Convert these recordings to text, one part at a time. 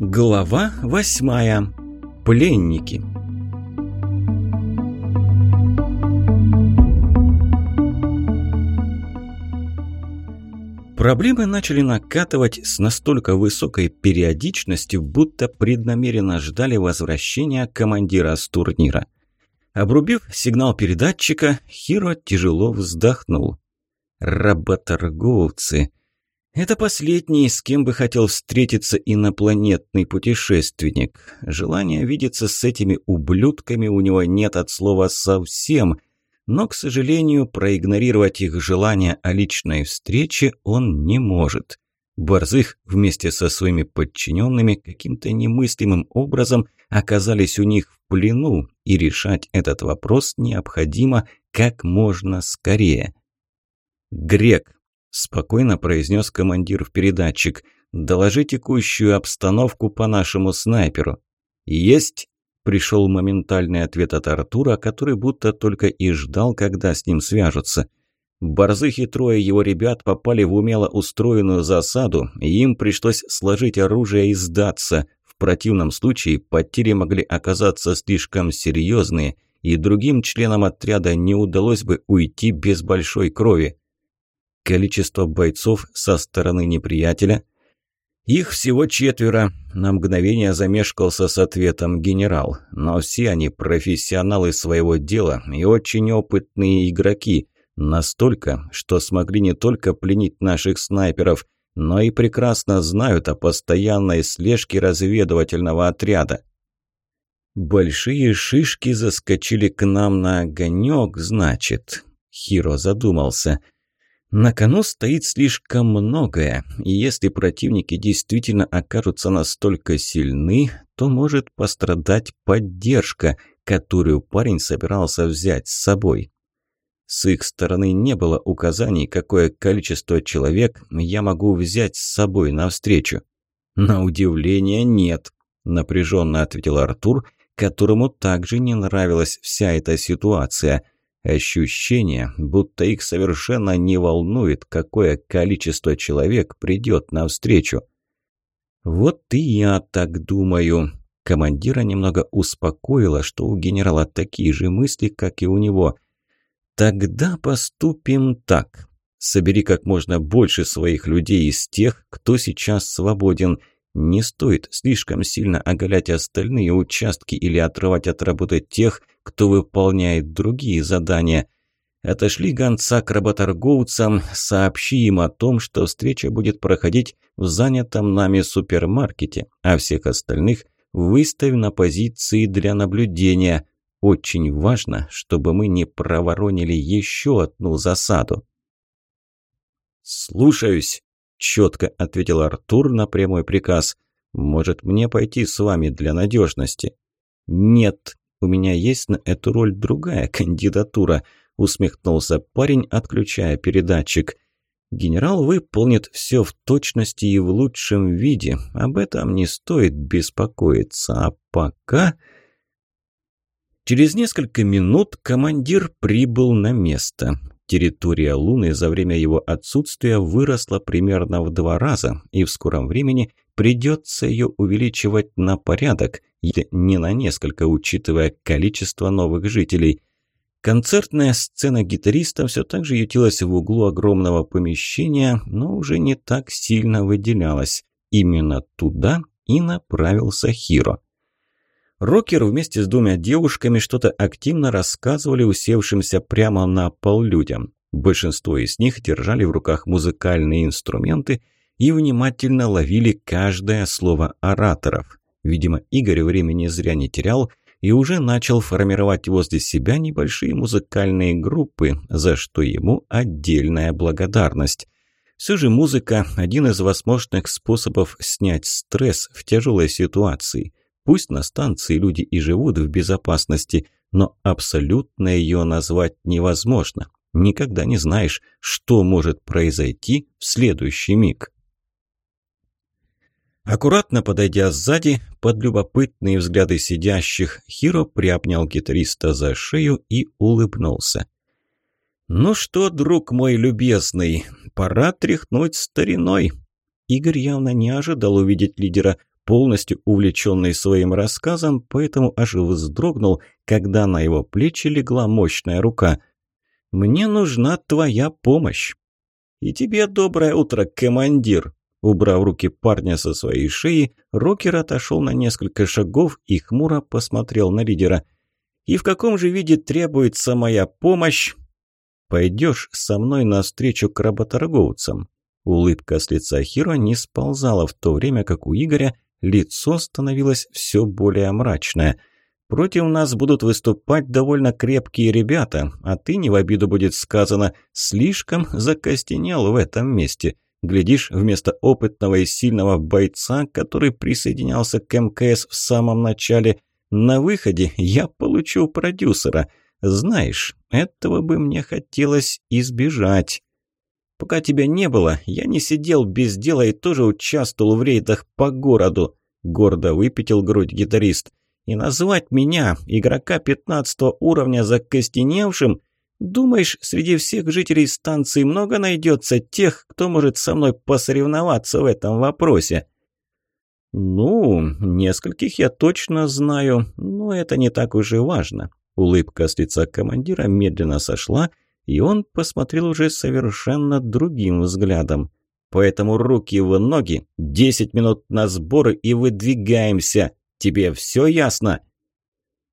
Глава восьмая. Пленники. Проблемы начали накатывать с настолько высокой периодичностью, будто преднамеренно ждали возвращения командира с турнира. Обрубив сигнал передатчика, Хиро тяжело вздохнул. Работорговцы. Это последний, с кем бы хотел встретиться инопланетный путешественник. Желания видеться с этими ублюдками у него нет от слова «совсем», но, к сожалению, проигнорировать их желание о личной встрече он не может. Борзых вместе со своими подчиненными каким-то немыслимым образом оказались у них в плену, и решать этот вопрос необходимо как можно скорее. «Грек», – спокойно произнес командир в передатчик, – «доложи текущую обстановку по нашему снайперу». «Есть», – пришел моментальный ответ от Артура, который будто только и ждал, когда с ним свяжутся. Борзых и трое его ребят попали в умело устроенную засаду, и им пришлось сложить оружие и сдаться. В противном случае потери могли оказаться слишком серьезные, и другим членам отряда не удалось бы уйти без большой крови. Количество бойцов со стороны неприятеля? Их всего четверо. На мгновение замешкался с ответом генерал. Но все они профессионалы своего дела и очень опытные игроки. Настолько, что смогли не только пленить наших снайперов, но и прекрасно знают о постоянной слежке разведывательного отряда. «Большие шишки заскочили к нам на огонек, значит?» Хиро задумался – на кону стоит слишком многое, и если противники действительно окажутся настолько сильны, то может пострадать поддержка, которую парень собирался взять с собой. С их стороны не было указаний, какое количество человек я могу взять с собой навстречу. «На удивление нет», – напряженно ответил Артур, которому также не нравилась вся эта ситуация – Ощущение, будто их совершенно не волнует, какое количество человек придет навстречу. «Вот и я так думаю». Командира немного успокоило, что у генерала такие же мысли, как и у него. «Тогда поступим так. Собери как можно больше своих людей из тех, кто сейчас свободен. Не стоит слишком сильно оголять остальные участки или отрывать от работы тех, кто выполняет другие задания. Отошли гонца к работорговцам, сообщи им о том, что встреча будет проходить в занятом нами супермаркете, а всех остальных выставь на позиции для наблюдения. Очень важно, чтобы мы не проворонили еще одну засаду. «Слушаюсь», четко ответил Артур на прямой приказ. «Может, мне пойти с вами для надежности?» «Нет, у меня есть на эту роль другая кандидатура», усмехнулся парень, отключая передатчик. «Генерал выполнит все в точности и в лучшем виде. Об этом не стоит беспокоиться. А пока...» Через несколько минут командир прибыл на место. Территория Луны за время его отсутствия выросла примерно в два раза, и в скором времени придется ее увеличивать на порядок, если не на несколько, учитывая количество новых жителей. Концертная сцена гитариста все так же ютилась в углу огромного помещения, но уже не так сильно выделялась. Именно туда и направился Хиро. Рокер вместе с двумя девушками что-то активно рассказывали усевшимся прямо на пол людям. Большинство из них держали в руках музыкальные инструменты и внимательно ловили каждое слово ораторов. Видимо, Игорь времени зря не терял и уже начал формировать возле себя небольшие музыкальные группы, за что ему отдельная благодарность. Все же музыка – один из возможных способов снять стресс в тяжелой ситуации – Пусть на станции люди и живут в безопасности, но абсолютно ее назвать невозможно. Никогда не знаешь, что может произойти в следующий миг. Аккуратно подойдя сзади, под любопытные взгляды сидящих, Хиро приобнял гитариста за шею и улыбнулся. «Ну что, друг мой любезный, пора тряхнуть стариной». Игорь явно не ожидал увидеть лидера полностью увлеченный своим рассказом, поэтому аж вздрогнул, когда на его плечи легла мощная рука. «Мне нужна твоя помощь». «И тебе доброе утро, командир!» Убрав руки парня со своей шеи, Рокер отошел на несколько шагов и хмуро посмотрел на лидера. «И в каком же виде требуется моя помощь?» «Пойдешь со мной навстречу к работорговцам». Улыбка с лица Хиро не сползала в то время, как у Игоря лицо становилось все более мрачное. «Против нас будут выступать довольно крепкие ребята, а ты, не в обиду будет сказано, слишком закостенел в этом месте». Глядишь, вместо опытного и сильного бойца, который присоединялся к МКС в самом начале, на выходе я получу продюсера. Знаешь, этого бы мне хотелось избежать. Пока тебя не было, я не сидел без дела и тоже участвовал в рейдах по городу», – гордо выпятил грудь гитарист. «И назвать меня, игрока 15 уровня, закостеневшим – Думаешь, среди всех жителей станции много найдется тех, кто может со мной посоревноваться в этом вопросе?» «Ну, нескольких я точно знаю, но это не так уж и важно». Улыбка с лица командира медленно сошла, и он посмотрел уже совершенно другим взглядом. «Поэтому руки в ноги, десять минут на сборы и выдвигаемся. Тебе все ясно?»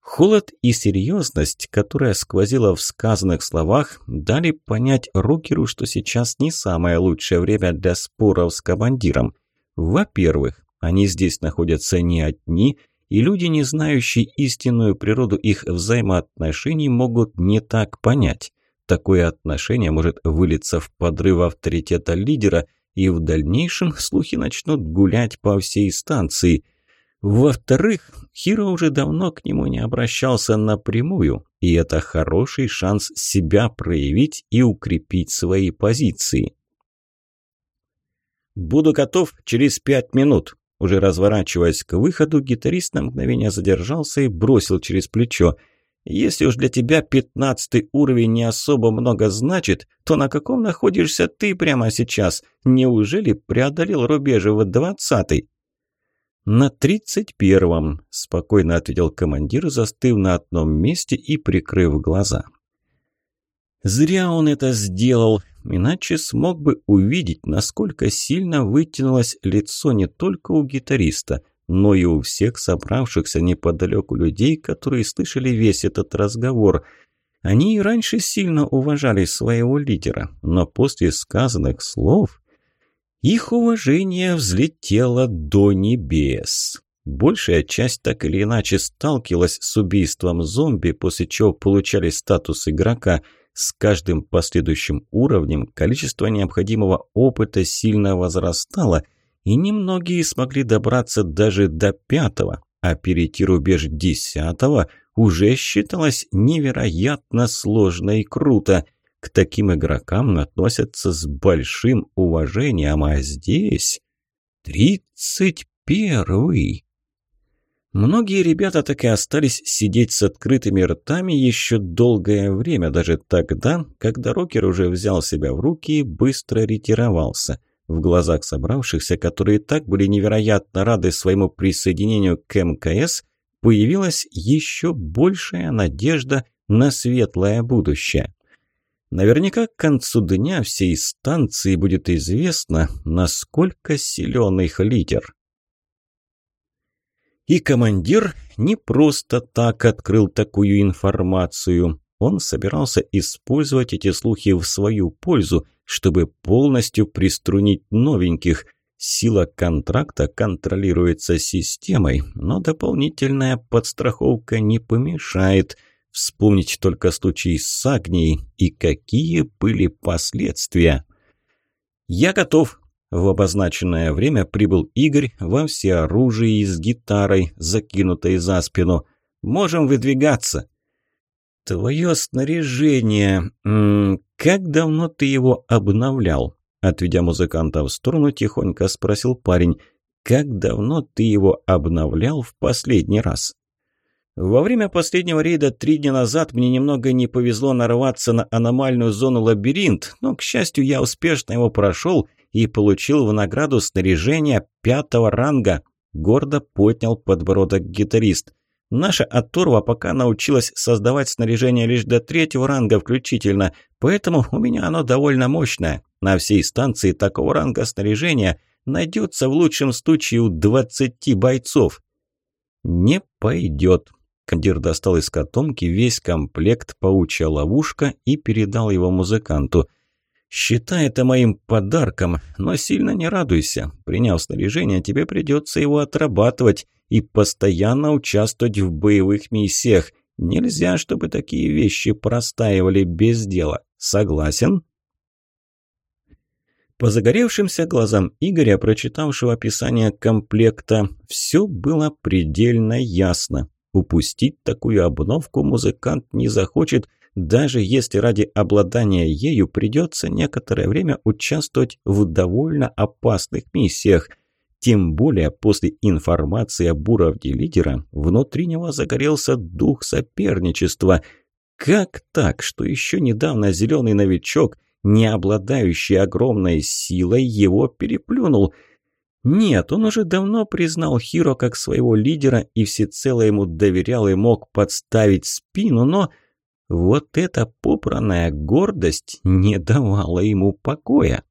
Холод и серьезность, которая сквозила в сказанных словах, дали понять Рокеру, что сейчас не самое лучшее время для споров с командиром. Во-первых, они здесь находятся не одни, и люди, не знающие истинную природу их взаимоотношений, могут не так понять. Такое отношение может вылиться в подрыв авторитета лидера, и в дальнейшем слухи начнут гулять по всей станции – во-вторых, Хиро уже давно к нему не обращался напрямую, и это хороший шанс себя проявить и укрепить свои позиции. «Буду готов через пять минут», уже разворачиваясь к выходу, гитарист на мгновение задержался и бросил через плечо. «Если уж для тебя пятнадцатый уровень не особо много значит, то на каком находишься ты прямо сейчас? Неужели преодолел рубежи в двадцатый?» «На тридцать первом», – спокойно ответил командир, застыв на одном месте и прикрыв глаза. Зря он это сделал, иначе смог бы увидеть, насколько сильно вытянулось лицо не только у гитариста, но и у всех собравшихся неподалеку людей, которые слышали весь этот разговор. Они и раньше сильно уважали своего лидера, но после сказанных слов их уважение взлетело до небес. Большая часть так или иначе сталкивалась с убийством зомби, после чего получали статус игрока. С каждым последующим уровнем количество необходимого опыта сильно возрастало, и немногие смогли добраться даже до пятого, а перейти рубеж десятого уже считалось невероятно сложно и круто. К таким игрокам относятся с большим уважением, а здесь... Тридцать первый! Многие ребята так и остались сидеть с открытыми ртами еще долгое время, даже тогда, когда Рокер уже взял себя в руки и быстро ретировался. В глазах собравшихся, которые так были невероятно рады своему присоединению к МКС, появилась еще большая надежда на светлое будущее. Наверняка к концу дня всей станции будет известно, насколько силен их лидер. И командир не просто так открыл такую информацию. Он собирался использовать эти слухи в свою пользу, чтобы полностью приструнить новеньких. Сила контракта контролируется системой, но дополнительная подстраховка не помешает – Вспомнить только случай с Агнией и какие были последствия. «Я готов!» В обозначенное время прибыл Игорь во всеоружии с гитарой, закинутой за спину. «Можем выдвигаться!» «Твое снаряжение... М -м, как давно ты его обновлял?» Отведя музыканта в сторону, тихонько спросил парень. «Как давно ты его обновлял в последний раз?» Во время последнего рейда три дня назад мне немного не повезло нарваться на аномальную зону лабиринт, но, к счастью, я успешно его прошел и получил в награду снаряжение пятого ранга. гордо поднял подбородок гитарист. Наша оторва пока научилась создавать снаряжение лишь до третьего ранга включительно, поэтому у меня оно довольно мощное. На всей станции такого ранга снаряжения найдется в лучшем случае у 20 бойцов. Не пойдет. Командир достал из котомки весь комплект «Паучья ловушка» и передал его музыканту. «Считай это моим подарком, но сильно не радуйся. Приняв снаряжение, тебе придется его отрабатывать и постоянно участвовать в боевых миссиях. Нельзя, чтобы такие вещи простаивали без дела. Согласен?» По загоревшимся глазам Игоря, прочитавшего описание комплекта, все было предельно ясно. Упустить такую обновку музыкант не захочет, даже если ради обладания ею придется некоторое время участвовать в довольно опасных миссиях. Тем более после информации об уровне лидера внутри него загорелся дух соперничества. Как так, что еще недавно зеленый новичок, не обладающий огромной силой, его переплюнул – нет, он уже давно признал Хиро как своего лидера и всецело ему доверял и мог подставить спину, но вот эта попранная гордость не давала ему покоя.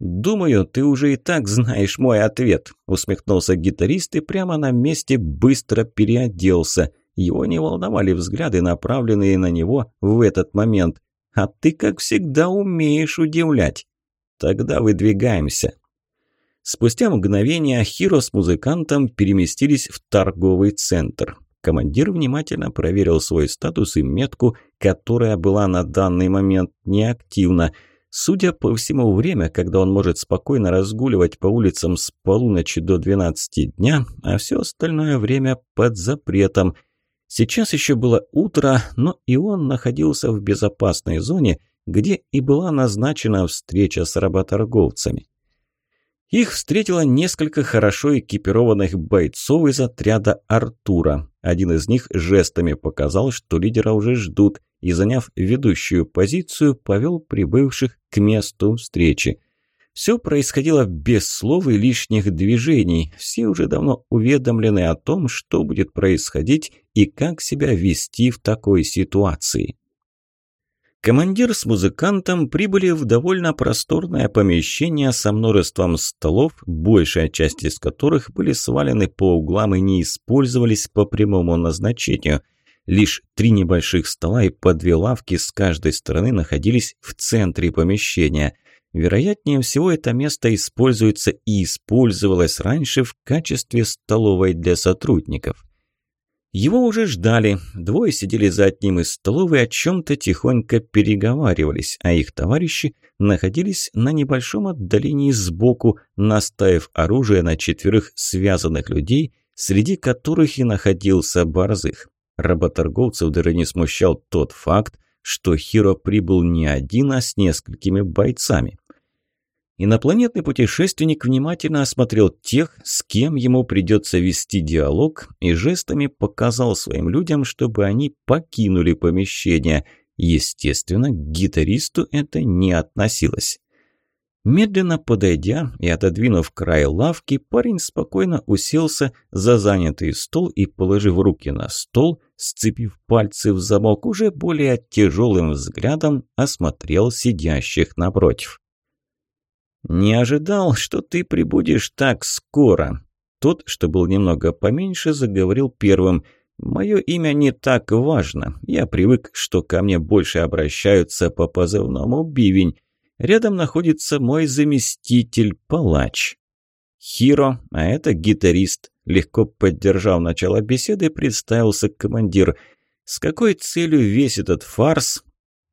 «Думаю, ты уже и так знаешь мой ответ», – усмехнулся гитарист и прямо на месте быстро переоделся. Его не волновали взгляды, направленные на него в этот момент. «А ты, как всегда, умеешь удивлять». «Тогда выдвигаемся». Спустя мгновение Хиро с музыкантом переместились в торговый центр. Командир внимательно проверил свой статус и метку, которая была на данный момент неактивна. Судя по всему, время, когда он может спокойно разгуливать по улицам с полуночи до 12 дня, а все остальное время под запретом. Сейчас еще было утро, но и он находился в безопасной зоне, где и была назначена встреча с работорговцами. Их встретило несколько хорошо экипированных бойцов из отряда Артура. Один из них жестами показал, что лидера уже ждут, и, заняв ведущую позицию, повел прибывших к месту встречи. Все происходило без слов и лишних движений. Все уже давно уведомлены о том, что будет происходить и как себя вести в такой ситуации. Командир с музыкантом прибыли в довольно просторное помещение со множеством столов, большая часть из которых были свалены по углам и не использовались по прямому назначению. Лишь три небольших стола и по две лавки с каждой стороны находились в центре помещения. Вероятнее всего, это место используется и использовалось раньше в качестве столовой для сотрудников. Его уже ждали. Двое сидели за одним из столов и о чем-то тихонько переговаривались, а их товарищи находились на небольшом отдалении сбоку, наставив оружие на четверых связанных людей, среди которых и находился Борзых. Работорговцев даже не смущал тот факт, что Хиро прибыл не один, а с несколькими бойцами. Инопланетный путешественник внимательно осмотрел тех, с кем ему придется вести диалог, и жестами показал своим людям, чтобы они покинули помещение. Естественно, к гитаристу это не относилось. Медленно подойдя и отодвинув край лавки, парень спокойно уселся за занятый стол и, положив руки на стол, сцепив пальцы в замок, уже более тяжелым взглядом осмотрел сидящих напротив. «Не ожидал, что ты прибудешь так скоро». Тот, что был немного поменьше, заговорил первым. «Мое имя не так важно. Я привык, что ко мне больше обращаются по позывному «Бивень». Рядом находится мой заместитель, палач. Хиро, а это гитарист. Легко поддержав начало беседы, представился командир. С какой целью весь этот фарс,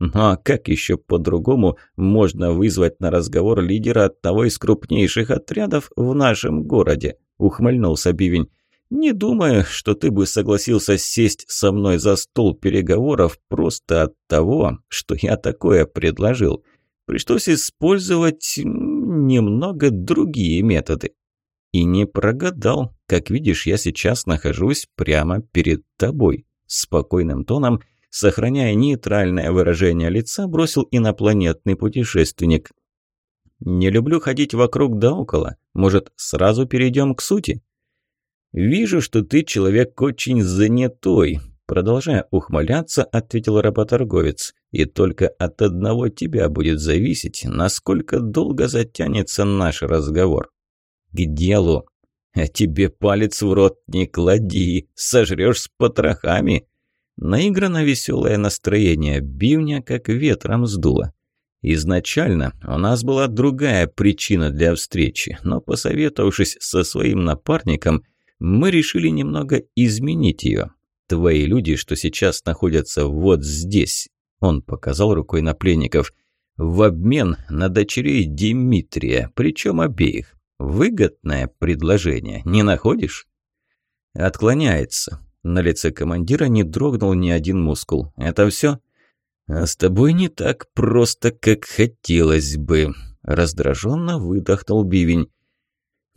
ну а как еще по-другому можно вызвать на разговор лидера одного из крупнейших отрядов в нашем городе? Ухмыльнулся Бивень. Не думаю, что ты бы согласился сесть со мной за стол переговоров просто от того, что я такое предложил. Пришлось использовать немного другие методы. И не прогадал. Как видишь, я сейчас нахожусь прямо перед тобой. Спокойным тоном Сохраняя нейтральное выражение лица, бросил инопланетный путешественник. «Не люблю ходить вокруг да около. Может, сразу перейдем к сути?» «Вижу, что ты человек очень занятой», – продолжая ухмыляться, ответил работорговец. «И только от одного тебя будет зависеть, насколько долго затянется наш разговор». «К делу!» «А тебе палец в рот не клади, сожрешь с потрохами!» Наиграно веселое настроение бивня как ветром сдуло. Изначально у нас была другая причина для встречи, но посоветовавшись со своим напарником, мы решили немного изменить ее. Твои люди, что сейчас находятся вот здесь, он показал рукой на пленников, в обмен на дочерей Дмитрия, причем обеих. Выгодное предложение, не находишь? Отклоняется. На лице командира не дрогнул ни один мускул. Это все? А с тобой не так просто, как хотелось бы. Раздраженно выдохнул Бивень.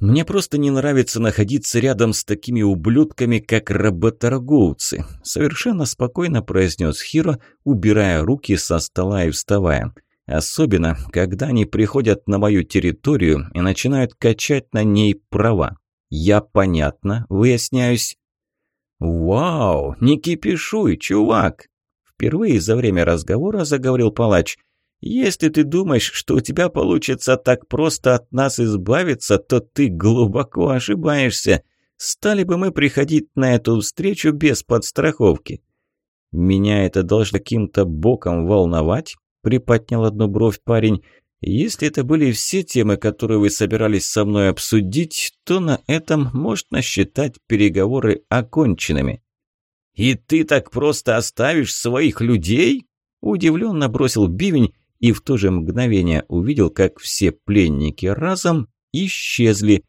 Мне просто не нравится находиться рядом с такими ублюдками, как работорговцы», – совершенно спокойно произнес Хиро, убирая руки со стола и вставая. «Особенно, когда они приходят на мою территорию и начинают качать на ней права. Я понятно, выясняюсь». «Вау, не кипишуй, чувак!» Впервые за время разговора заговорил палач – если ты думаешь, что у тебя получится так просто от нас избавиться, то ты глубоко ошибаешься. Стали бы мы приходить на эту встречу без подстраховки. Меня это должно каким-то боком волновать, приподнял одну бровь парень. Если это были все темы, которые вы собирались со мной обсудить, то на этом можно считать переговоры оконченными. «И ты так просто оставишь своих людей?» Удивленно бросил Бивень и в то же мгновение увидел, как все пленники разом исчезли.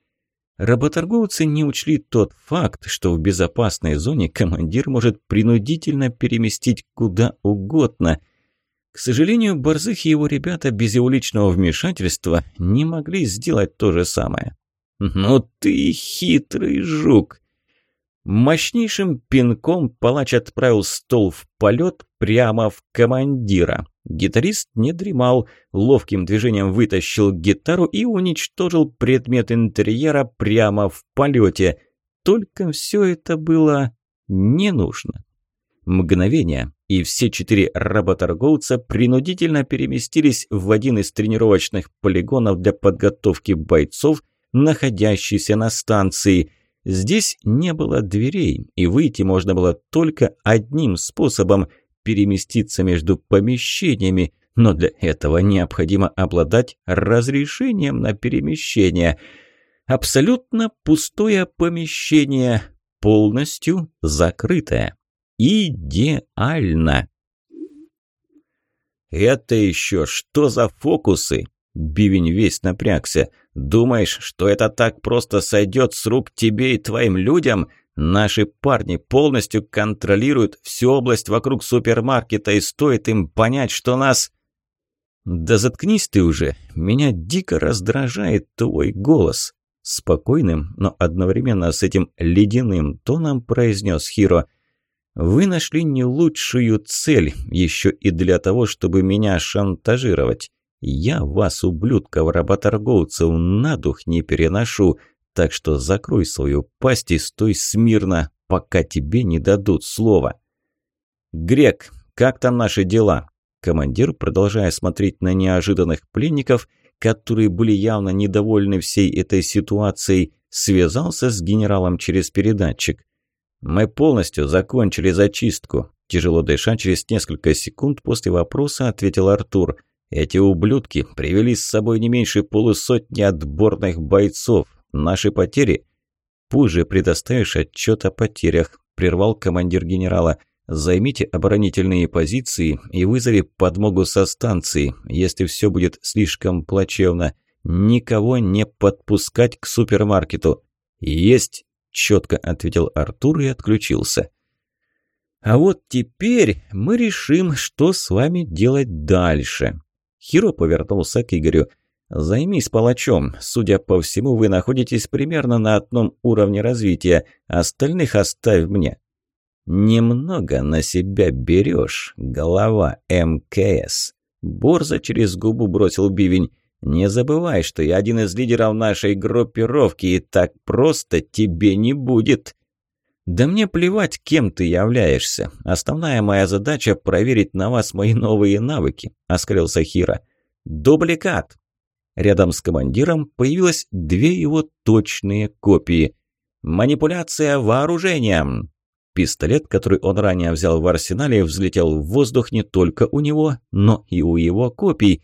Работорговцы не учли тот факт, что в безопасной зоне командир может принудительно переместить куда угодно. К сожалению, Борзых и его ребята без его личного вмешательства не могли сделать то же самое. «Ну ты хитрый жук!» Мощнейшим пинком палач отправил стол в полет прямо в командира. Гитарист не дремал, ловким движением вытащил гитару и уничтожил предмет интерьера прямо в полете. Только все это было не нужно. Мгновение, и все четыре работорговца принудительно переместились в один из тренировочных полигонов для подготовки бойцов, находящийся на станции. Здесь не было дверей, и выйти можно было только одним способом – переместиться между помещениями, но для этого необходимо обладать разрешением на перемещение. Абсолютно пустое помещение, полностью закрытое. Идеально. «Это еще что за фокусы?» Бивень весь напрягся. «Думаешь, что это так просто сойдет с рук тебе и твоим людям? Наши парни полностью контролируют всю область вокруг супермаркета, и стоит им понять, что нас... Да заткнись ты уже, меня дико раздражает твой голос. Спокойным, но одновременно с этим ледяным тоном произнес Хиро. Вы нашли не лучшую цель, еще и для того, чтобы меня шантажировать. Я вас, ублюдков, работорговцев, на дух не переношу. Так что закрой свою пасть и стой смирно, пока тебе не дадут слова. «Грек, как там наши дела?» Командир, продолжая смотреть на неожиданных пленников, которые были явно недовольны всей этой ситуацией, связался с генералом через передатчик. «Мы полностью закончили зачистку», – тяжело дыша через несколько секунд после вопроса ответил Артур. «Эти ублюдки привели с собой не меньше полусотни отборных бойцов, Наши потери? Позже предоставишь отчет о потерях, прервал командир генерала. Займите оборонительные позиции и вызови подмогу со станции, если все будет слишком плачевно. Никого не подпускать к супермаркету. Есть, четко ответил Артур и отключился. А вот теперь мы решим, что с вами делать дальше. Хиро повернулся к Игорю. Займись палачом. Судя по всему, вы находитесь примерно на одном уровне развития. Остальных оставь мне. Немного на себя берешь, голова МКС. Борза через губу бросил бивень. Не забывай, что я один из лидеров нашей группировки, и так просто тебе не будет. Да мне плевать, кем ты являешься. Основная моя задача – проверить на вас мои новые навыки, – оскрылся Хира. Дубликат. Рядом с командиром появилось две его точные копии. Манипуляция вооружением. Пистолет, который он ранее взял в арсенале, взлетел в воздух не только у него, но и у его копий.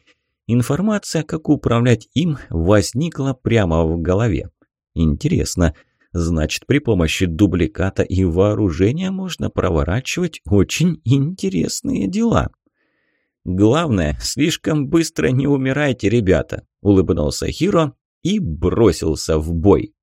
Информация, как управлять им, возникла прямо в голове. Интересно, значит, при помощи дубликата и вооружения можно проворачивать очень интересные дела. «Главное, слишком быстро не умирайте, ребята», – улыбнулся Хиро и бросился в бой.